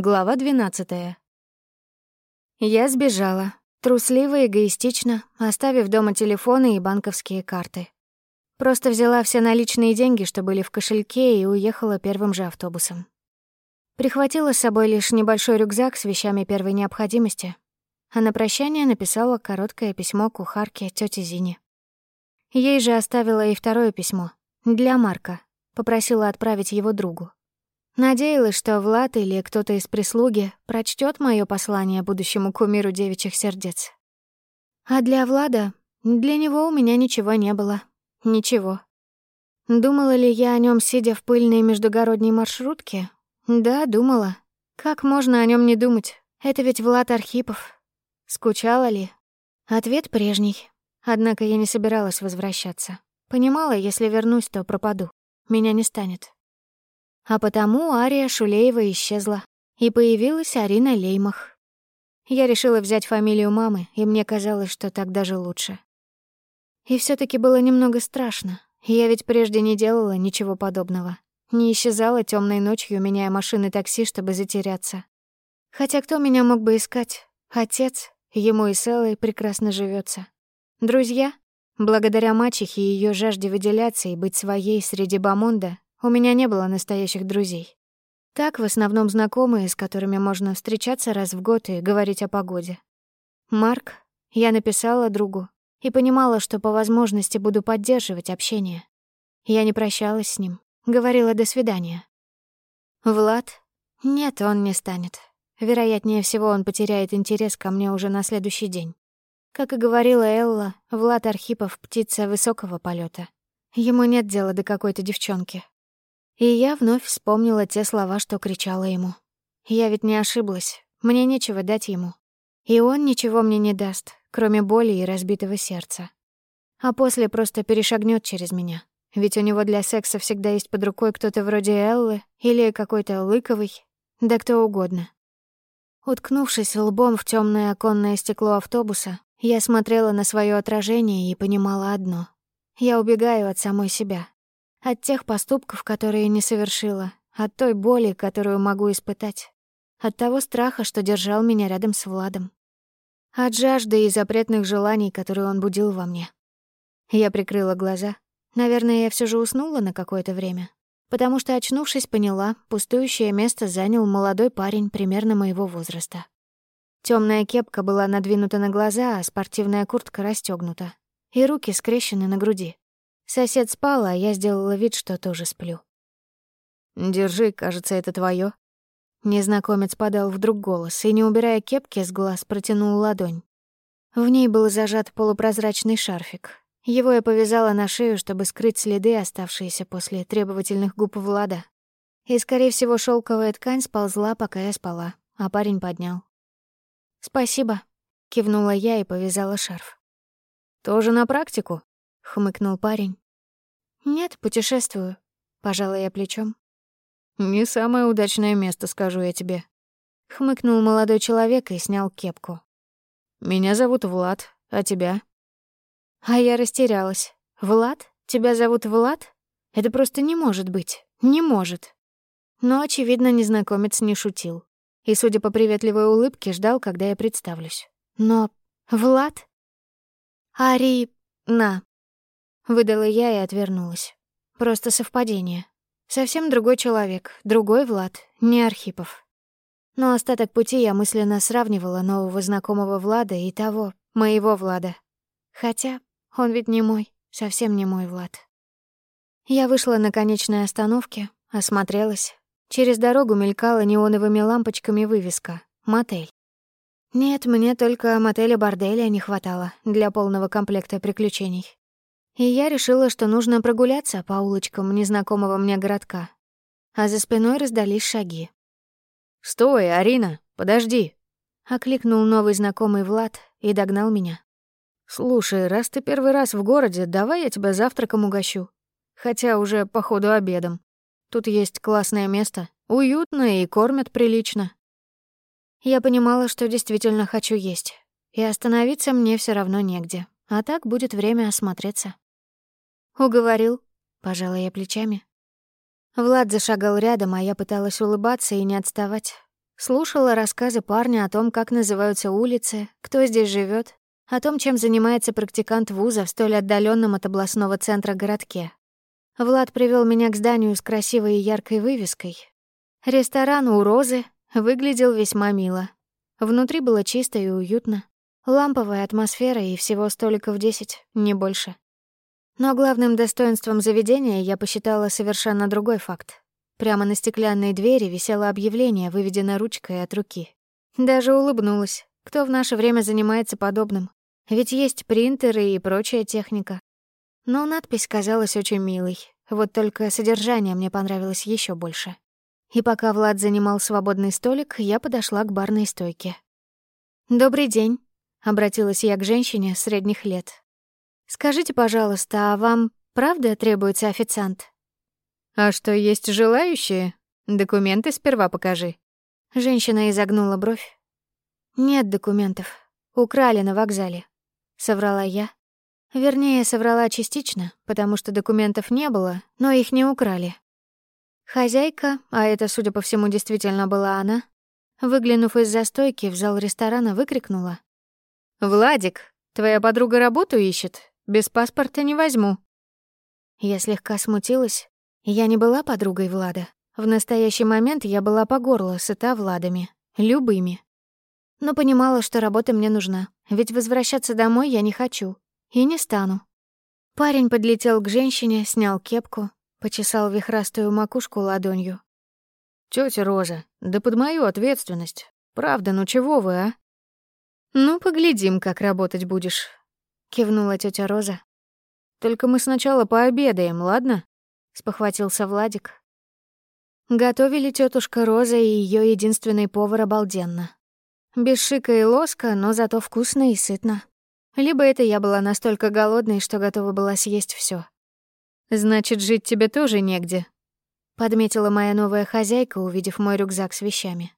Глава 12. Я сбежала, трусливо и эгоистично, оставив дома телефоны и банковские карты. Просто взяла все наличные деньги, что были в кошельке, и уехала первым же автобусом. Прихватила с собой лишь небольшой рюкзак с вещами первой необходимости, а на прощание написала короткое письмо кухарке тёте Зине. Ей же оставила и второе письмо, для Марка, попросила отправить его другу. Надеялась, что Влад или кто-то из прислуги прочтет мое послание будущему кумиру девичьих сердец. А для Влада, для него у меня ничего не было. Ничего. Думала ли я о нем, сидя в пыльной междугородней маршрутке? Да, думала. Как можно о нем не думать? Это ведь Влад Архипов. Скучала ли? Ответ прежний. Однако я не собиралась возвращаться. Понимала, если вернусь, то пропаду. Меня не станет. А потому Ария Шулеева исчезла, и появилась Арина Леймах. Я решила взять фамилию мамы, и мне казалось, что так даже лучше. И все таки было немного страшно. Я ведь прежде не делала ничего подобного. Не исчезала темной ночью, меняя машины такси, чтобы затеряться. Хотя кто меня мог бы искать? Отец, ему и с прекрасно живется. Друзья? Благодаря мачехе и ее жажде выделяться и быть своей среди бомонда, у меня не было настоящих друзей. Так, в основном знакомые, с которыми можно встречаться раз в год и говорить о погоде. Марк, я написала другу и понимала, что по возможности буду поддерживать общение. Я не прощалась с ним, говорила «до свидания». Влад? Нет, он не станет. Вероятнее всего, он потеряет интерес ко мне уже на следующий день. Как и говорила Элла, Влад Архипов — птица высокого полета. Ему нет дела до какой-то девчонки, и я вновь вспомнила те слова, что кричала ему. Я ведь не ошиблась, мне нечего дать ему. И он ничего мне не даст, кроме боли и разбитого сердца. А после просто перешагнет через меня. Ведь у него для секса всегда есть под рукой кто-то вроде Эллы или какой-то Лыковый, да кто угодно. Уткнувшись лбом в темное оконное стекло автобуса, я смотрела на свое отражение и понимала одно. Я убегаю от самой себя, от тех поступков, которые не совершила, от той боли, которую могу испытать, от того страха, что держал меня рядом с Владом, от жажды и запретных желаний, которые он будил во мне. Я прикрыла глаза. Наверное, я все же уснула на какое-то время, потому что, очнувшись, поняла, пустующее место занял молодой парень примерно моего возраста. Темная кепка была надвинута на глаза, а спортивная куртка расстегнута, и руки скрещены на груди. Сосед спал, а я сделала вид, что тоже сплю. «Держи, кажется, это твоё». Незнакомец подал вдруг голос и, не убирая кепки с глаз, протянул ладонь. В ней был зажат полупрозрачный шарфик. Его я повязала на шею, чтобы скрыть следы, оставшиеся после требовательных губ Влада. И, скорее всего, шелковая ткань сползла, пока я спала, а парень поднял. «Спасибо», — кивнула я и повязала шарф. «Тоже на практику?» — хмыкнул парень. «Нет, путешествую», — пожала я плечом. «Не самое удачное место, скажу я тебе», — хмыкнул молодой человек и снял кепку. «Меня зовут Влад, а тебя?» А я растерялась. «Влад? Тебя зовут Влад? Это просто не может быть. Не может». Но, очевидно, незнакомец не шутил. И, судя по приветливой улыбке, ждал, когда я представлюсь. Но Влад? Ари... На, Выдала я и отвернулась. Просто совпадение. Совсем другой человек, другой Влад, не Архипов. Но остаток пути я мысленно сравнивала нового знакомого Влада и того, моего Влада. Хотя он ведь не мой, совсем не мой Влад. Я вышла на конечной остановке, осмотрелась. Через дорогу мелькала неоновыми лампочками вывеска «Мотель». Нет, мне только мотеля-борделя не хватало для полного комплекта приключений и я решила, что нужно прогуляться по улочкам незнакомого мне городка. А за спиной раздались шаги. «Стой, Арина, подожди!» — окликнул новый знакомый Влад и догнал меня. «Слушай, раз ты первый раз в городе, давай я тебя завтраком угощу. Хотя уже, походу, обедом. Тут есть классное место, уютно и кормят прилично». Я понимала, что действительно хочу есть, и остановиться мне все равно негде, а так будет время осмотреться. «Уговорил», — пожала я плечами. Влад зашагал рядом, а я пыталась улыбаться и не отставать. Слушала рассказы парня о том, как называются улицы, кто здесь живет, о том, чем занимается практикант вуза в столь отдаленном от областного центра городке. Влад привел меня к зданию с красивой и яркой вывеской. Ресторан у Розы выглядел весьма мило. Внутри было чисто и уютно. Ламповая атмосфера и всего столиков десять, не больше. Но главным достоинством заведения я посчитала совершенно другой факт. Прямо на стеклянной двери висело объявление, выведенное ручкой от руки. Даже улыбнулась. Кто в наше время занимается подобным? Ведь есть принтеры и прочая техника. Но надпись казалась очень милой. Вот только содержание мне понравилось еще больше. И пока Влад занимал свободный столик, я подошла к барной стойке. «Добрый день», — обратилась я к женщине средних лет. «Скажите, пожалуйста, а вам правда требуется официант?» «А что, есть желающие? Документы сперва покажи». Женщина изогнула бровь. «Нет документов. Украли на вокзале», — соврала я. Вернее, соврала частично, потому что документов не было, но их не украли. Хозяйка, а это, судя по всему, действительно была она, выглянув из-за стойки в зал ресторана, выкрикнула. «Владик, твоя подруга работу ищет? Без паспорта не возьму». Я слегка смутилась, я не была подругой Влада. В настоящий момент я была по горло сыта Владами. Любыми. Но понимала, что работа мне нужна. Ведь возвращаться домой я не хочу. И не стану. Парень подлетел к женщине, снял кепку, почесал вихрастую макушку ладонью. «Тётя Роза, да под мою ответственность. Правда, ну чего вы, а?» «Ну, поглядим, как работать будешь», — кивнула тётя Роза. «Только мы сначала пообедаем, ладно?» спохватился Владик. Готовили тетушка Роза и ее единственный повар обалденно. Без шика и лоска, но зато вкусно и сытно. Либо это я была настолько голодной, что готова была съесть все. «Значит, жить тебе тоже негде», — подметила моя новая хозяйка, увидев мой рюкзак с вещами.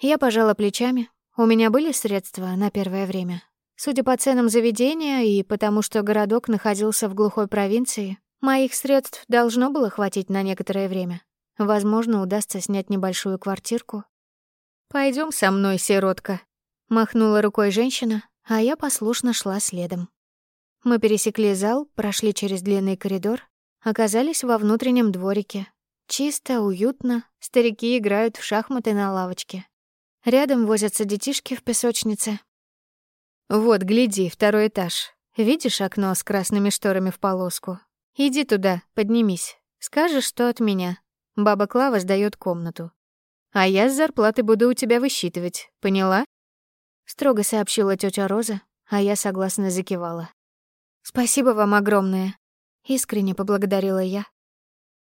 Я пожала плечами. У меня были средства на первое время. Судя по ценам заведения и потому, что городок находился в глухой провинции, Моих средств должно было хватить на некоторое время. Возможно, удастся снять небольшую квартирку. Пойдем со мной, сиротка», — махнула рукой женщина, а я послушно шла следом. Мы пересекли зал, прошли через длинный коридор, оказались во внутреннем дворике. Чисто, уютно, старики играют в шахматы на лавочке. Рядом возятся детишки в песочнице. «Вот, гляди, второй этаж. Видишь окно с красными шторами в полоску? Иди туда, поднимись. Скажешь, что от меня. Баба Клава сдаёт комнату. А я с зарплаты буду у тебя высчитывать, поняла? Строго сообщила тётя Роза, а я согласно закивала. Спасибо вам огромное. Искренне поблагодарила я.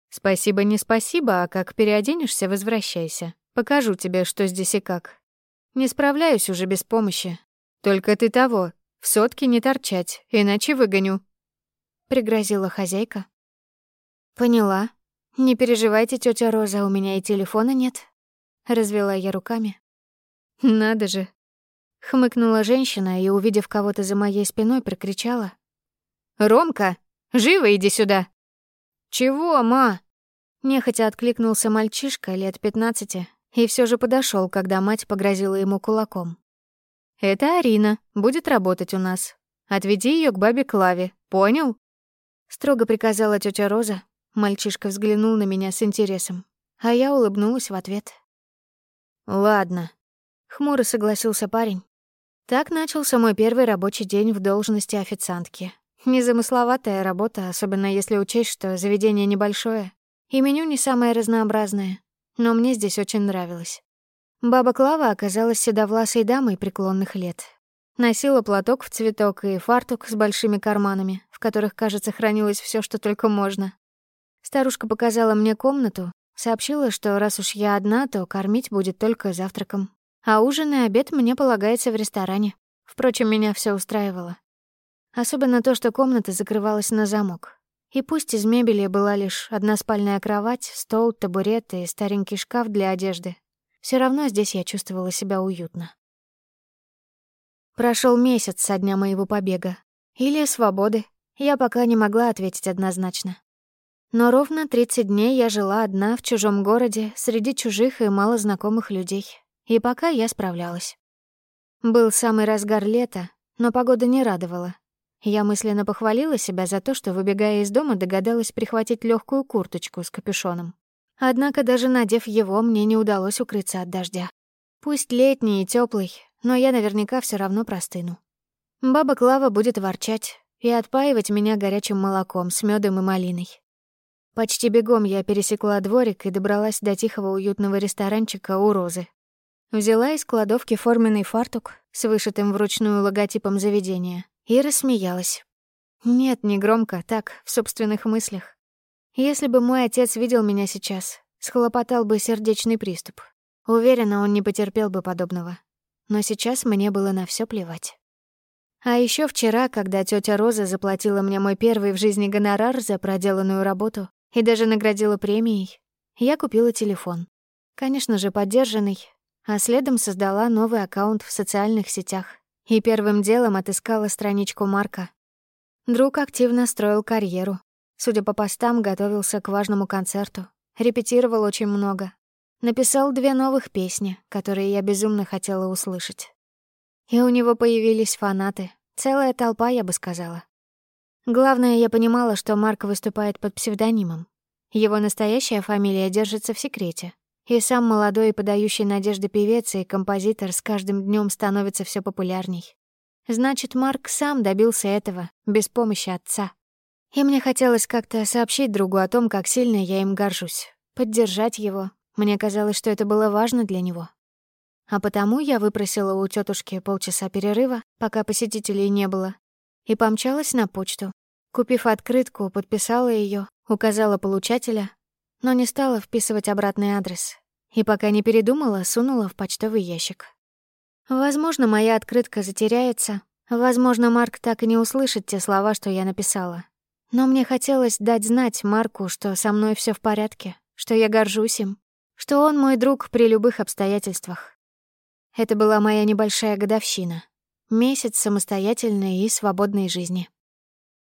Спасибо не спасибо, а как переоденешься, возвращайся. Покажу тебе, что здесь и как. Не справляюсь уже без помощи. Только ты того, в сотке не торчать, иначе выгоню пригрозила хозяйка. Поняла. Не переживайте, тетя Роза, у меня и телефона нет. Развела я руками. Надо же. Хмыкнула женщина и, увидев кого-то за моей спиной, прокричала. «Ромка, живо иди сюда!» «Чего, ма?» Нехотя откликнулся мальчишка лет пятнадцати и все же подошел, когда мать погрозила ему кулаком. «Это Арина, будет работать у нас. Отведи ее к бабе Клаве, понял?» Строго приказала тетя Роза. Мальчишка взглянул на меня с интересом, а я улыбнулась в ответ. «Ладно», — хмуро согласился парень. Так начался мой первый рабочий день в должности официантки. Незамысловатая работа, особенно если учесть, что заведение небольшое, и меню не самое разнообразное, но мне здесь очень нравилось. Баба Клава оказалась седовласой дамой преклонных лет, Носила платок в цветок и фартук с большими карманами, в которых, кажется, хранилось все, что только можно. Старушка показала мне комнату, сообщила, что раз уж я одна, то кормить будет только завтраком. А ужин и обед мне полагается в ресторане. Впрочем, меня все устраивало. Особенно то, что комната закрывалась на замок. И пусть из мебели была лишь одна спальная кровать, стол, табурет и старенький шкаф для одежды, все равно здесь я чувствовала себя уютно. Прошел месяц со дня моего побега. Или свободы. Я пока не могла ответить однозначно. Но ровно 30 дней я жила одна в чужом городе, среди чужих и малознакомых людей. и пока я справлялась. Был самый разгар лета, но погода не радовала. Я мысленно похвалила себя за то, что, выбегая из дома, догадалась прихватить легкую курточку с капюшоном. Однако даже надев его, мне не удалось укрыться от дождя. Пусть летний и теплый, но я наверняка все равно простыну. Баба Клава будет ворчать и отпаивать меня горячим молоком с медом и малиной. Почти бегом я пересекла дворик и добралась до тихого уютного ресторанчика у Розы. Взяла из кладовки форменный фартук с вышитым вручную логотипом заведения и рассмеялась. Нет, не громко, так, в собственных мыслях. Если бы мой отец видел меня сейчас, схлопотал бы сердечный приступ. Уверена, он не потерпел бы подобного. Но сейчас мне было на все плевать. А еще вчера, когда тетя Роза заплатила мне мой первый в жизни гонорар за проделанную работу и даже наградила премией, я купила телефон. Конечно же, поддержанный, а следом создала новый аккаунт в социальных сетях и первым делом отыскала страничку Марка. Друг активно строил карьеру, Судя по постам, готовился к важному концерту. Репетировал очень много. Написал две новых песни, которые я безумно хотела услышать. И у него появились фанаты. Целая толпа, я бы сказала. Главное, я понимала, что Марк выступает под псевдонимом. Его настоящая фамилия держится в секрете. И сам молодой и подающий надежды певец и композитор с каждым днем становится все популярней. Значит, Марк сам добился этого, без помощи отца. И мне хотелось как-то сообщить другу о том, как сильно я им горжусь, поддержать его. Мне казалось, что это было важно для него. А потому я выпросила у тетушки полчаса перерыва, пока посетителей не было, и помчалась на почту. Купив открытку, подписала ее, указала получателя, но не стала вписывать обратный адрес. И пока не передумала, сунула в почтовый ящик. Возможно, моя открытка затеряется, возможно, Марк так и не услышит те слова, что я написала, но мне хотелось дать знать Марку, что со мной все в порядке, что я горжусь им, что он мой друг при любых обстоятельствах. Это была моя небольшая годовщина. Месяц самостоятельной и свободной жизни.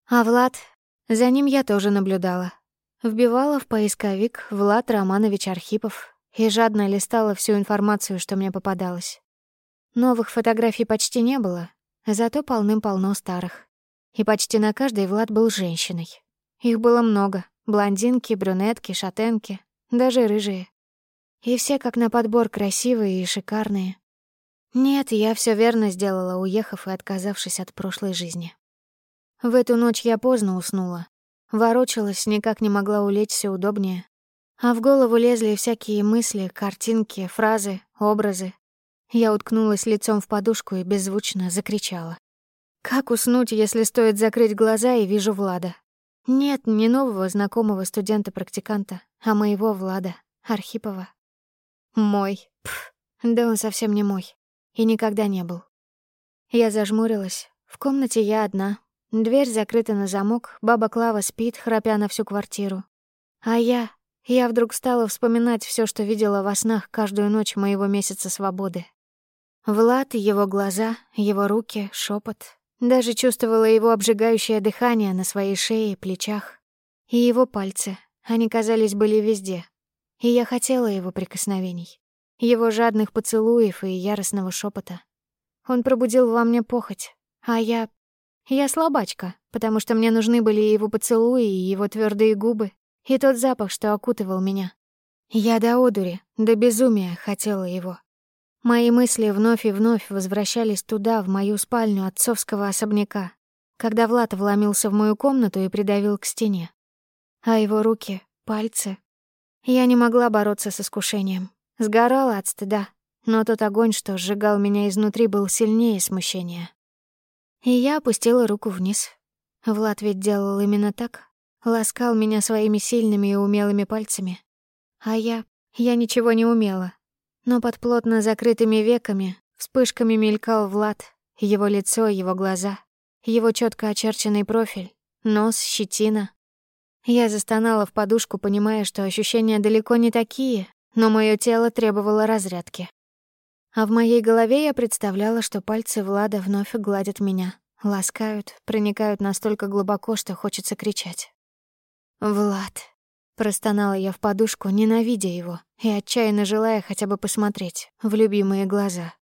А Влад... За ним я тоже наблюдала. Вбивала в поисковик Влад Романович Архипов и жадно листала всю информацию, что мне попадалось. Новых фотографий почти не было, зато полным-полно старых. И почти на каждой Влад был женщиной. Их было много. Блондинки, брюнетки, шатенки, даже рыжие. И все как на подбор красивые и шикарные. Нет, я все верно сделала, уехав и отказавшись от прошлой жизни. В эту ночь я поздно уснула. Ворочалась, никак не могла улечься удобнее. А в голову лезли всякие мысли, картинки, фразы, образы. Я уткнулась лицом в подушку и беззвучно закричала. Как уснуть, если стоит закрыть глаза и вижу Влада? Нет, не нового знакомого студента-практиканта, а моего Влада, Архипова. Мой. Пф, да он совсем не мой. И никогда не был. Я зажмурилась. В комнате я одна. Дверь закрыта на замок, баба Клава спит, храпя на всю квартиру. А я... Я вдруг стала вспоминать все, что видела во снах каждую ночь моего месяца свободы. Влад, его глаза, его руки, шепот, даже чувствовала его обжигающее дыхание на своей шее и плечах. И его пальцы, они, казались, были везде. И я хотела его прикосновений, его жадных поцелуев и яростного шепота. Он пробудил во мне похоть, а я... Я слабачка, потому что мне нужны были его поцелуи и его твердые губы, и тот запах, что окутывал меня. Я до одури, до безумия хотела его. Мои мысли вновь и вновь возвращались туда, в мою спальню отцовского особняка, когда Влад вломился в мою комнату и придавил к стене. А его руки, пальцы... Я не могла бороться с искушением. Сгорала от стыда, но тот огонь, что сжигал меня изнутри, был сильнее смущения. И я опустила руку вниз. Влад ведь делал именно так. Ласкал меня своими сильными и умелыми пальцами. А я... Я ничего не умела, но под плотно закрытыми веками вспышками мелькал Влад, его лицо, его глаза, его четко очерченный профиль, нос, щетина. Я застонала в подушку, понимая, что ощущения далеко не такие, но мое тело требовало разрядки. А в моей голове я представляла, что пальцы Влада вновь гладят меня, ласкают, проникают настолько глубоко, что хочется кричать. «Влад!» — простонала я в подушку, ненавидя его — и отчаянно желая хотя бы посмотреть в любимые глаза.